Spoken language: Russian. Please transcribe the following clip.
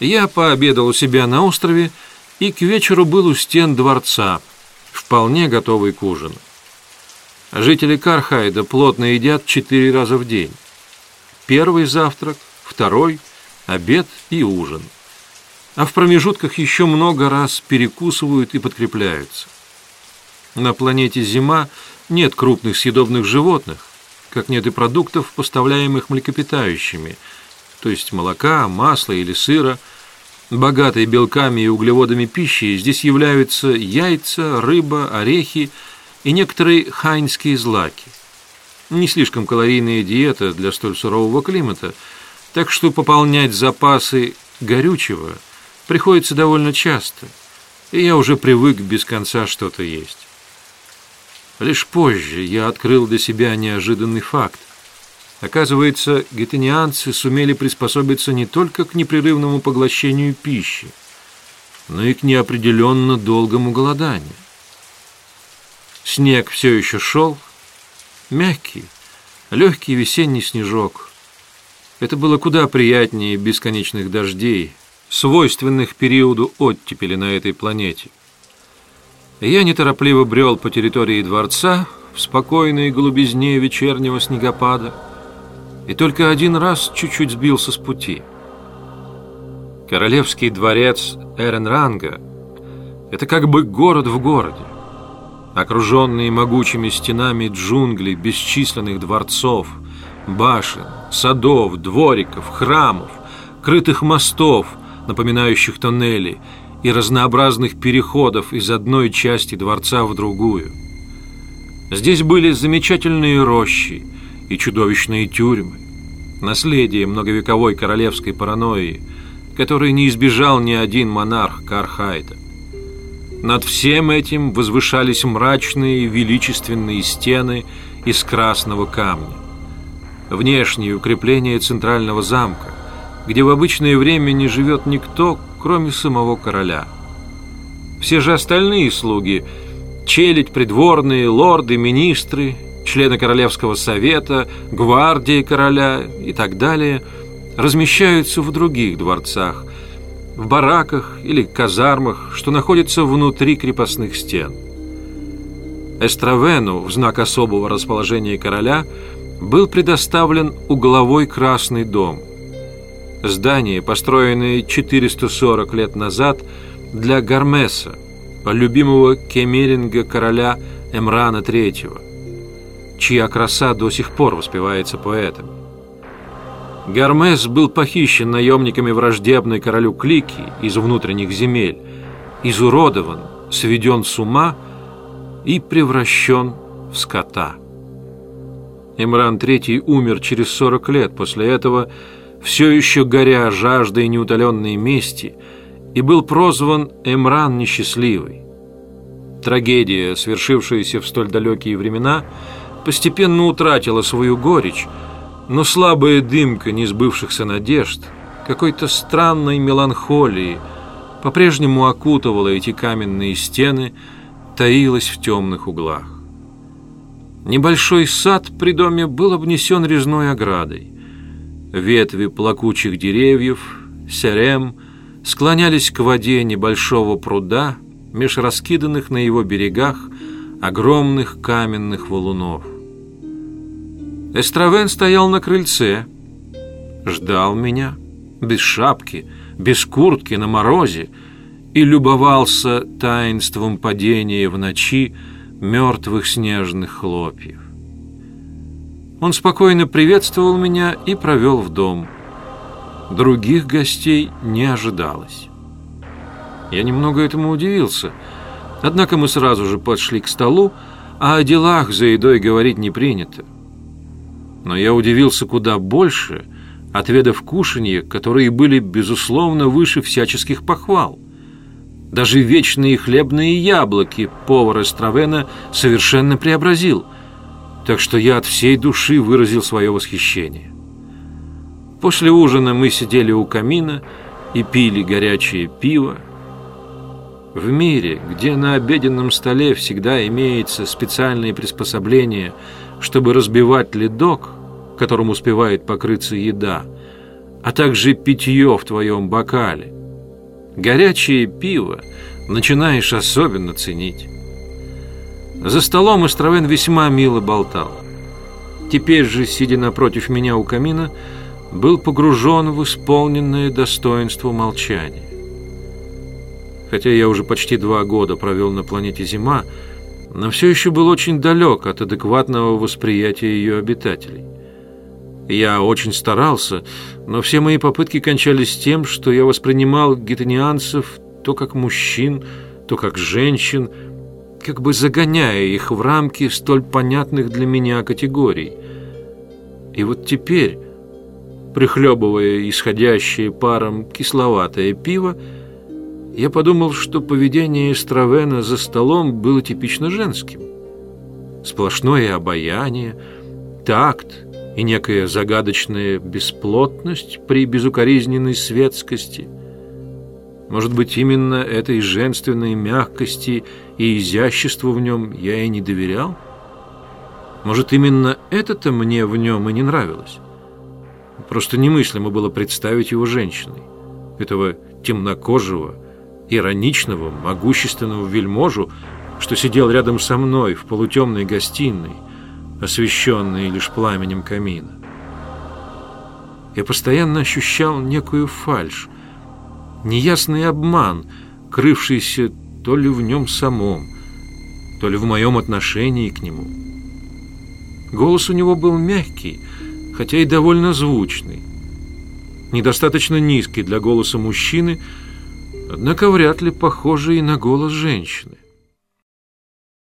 Я пообедал у себя на острове и к вечеру был у стен дворца, вполне готовый к ужину. Жители Кархайда плотно едят четыре раза в день. Первый завтрак, второй, обед и ужин. А в промежутках еще много раз перекусывают и подкрепляются. На планете Зима нет крупных съедобных животных, как нет и продуктов, поставляемых млекопитающими, то есть молока, масла или сыра. Богатой белками и углеводами пищи здесь являются яйца, рыба, орехи и некоторые хайнские злаки. Не слишком калорийная диета для столь сурового климата, так что пополнять запасы горючего приходится довольно часто, и я уже привык без конца что-то есть. Лишь позже я открыл для себя неожиданный факт. Оказывается, гетенианцы сумели приспособиться не только к непрерывному поглощению пищи, но и к неопределенно долгому голоданию. Снег все еще шел, мягкий, легкий весенний снежок. Это было куда приятнее бесконечных дождей, свойственных периоду оттепели на этой планете. Я неторопливо брел по территории дворца в спокойной голубизне вечернего снегопада и только один раз чуть-чуть сбился с пути. Королевский дворец Эренранга – это как бы город в городе, окруженный могучими стенами джунглей бесчисленных дворцов, башен, садов, двориков, храмов, крытых мостов, напоминающих тоннели – и разнообразных переходов из одной части дворца в другую. Здесь были замечательные рощи и чудовищные тюрьмы, наследие многовековой королевской паранойи, которой не избежал ни один монарх Кархайда. Над всем этим возвышались мрачные величественные стены из красного камня. Внешние укрепления центрального замка, где в обычное время не живет никто, кроме самого короля. Все же остальные слуги, челядь, придворные, лорды, министры, члены Королевского совета, гвардии короля и так далее, размещаются в других дворцах, в бараках или казармах, что находятся внутри крепостных стен. Эстравену в знак особого расположения короля был предоставлен угловой красный дом – Здание, построенное 440 лет назад для Гармеса, любимого кемеринга короля Эмрана III, чья краса до сих пор воспевается поэтами. Гармес был похищен наемниками враждебной королю Клики из внутренних земель, изуродован, сведен с ума и превращен в скота. Имран III умер через 40 лет после этого, все еще горя жаждой неутоленной мести, и был прозван Эмран Несчастливый. Трагедия, свершившаяся в столь далекие времена, постепенно утратила свою горечь, но слабая дымка несбывшихся надежд, какой-то странной меланхолии, по-прежнему окутывала эти каменные стены, таилась в темных углах. Небольшой сад при доме был обнесен резной оградой – Ветви плакучих деревьев, серем, склонялись к воде небольшого пруда меж раскиданных на его берегах огромных каменных валунов. Эстравен стоял на крыльце, ждал меня, без шапки, без куртки, на морозе, и любовался таинством падения в ночи мертвых снежных хлопьев. Он спокойно приветствовал меня и провел в дом. Других гостей не ожидалось. Я немного этому удивился. Однако мы сразу же подошли к столу, а о делах за едой говорить не принято. Но я удивился куда больше, отведав кушанье, которые были, безусловно, выше всяческих похвал. Даже вечные хлебные яблоки повар Эстравена совершенно преобразил – так что я от всей души выразил свое восхищение. После ужина мы сидели у камина и пили горячее пиво. В мире, где на обеденном столе всегда имеется специальное приспособление, чтобы разбивать ледок, которым успевает покрыться еда, а также питье в твоем бокале. Горячее пиво начинаешь особенно ценить. За столом Островен весьма мило болтал. Теперь же, сидя напротив меня у камина, был погружен в исполненное достоинство молчания. Хотя я уже почти два года провел на планете Зима, но все еще был очень далек от адекватного восприятия ее обитателей. Я очень старался, но все мои попытки кончались тем, что я воспринимал гетанианцев то как мужчин, то как женщин, как бы загоняя их в рамки столь понятных для меня категорий. И вот теперь, прихлебывая исходящее паром кисловатое пиво, я подумал, что поведение Стравена за столом было типично женским. Сплошное обаяние, такт и некая загадочная бесплотность при безукоризненной светскости. Может быть, именно этой женственной мягкости и изяществу в нем я и не доверял? Может, именно это-то мне в нем и не нравилось? Просто немыслимо было представить его женщиной, этого темнокожего, ироничного, могущественного вельможу, что сидел рядом со мной в полутемной гостиной, освещенной лишь пламенем камина. Я постоянно ощущал некую фальшь, неясный обман, крывшийся то ли в нем самом, то ли в моем отношении к нему. Голос у него был мягкий, хотя и довольно звучный, недостаточно низкий для голоса мужчины, однако вряд ли похожий на голос женщины.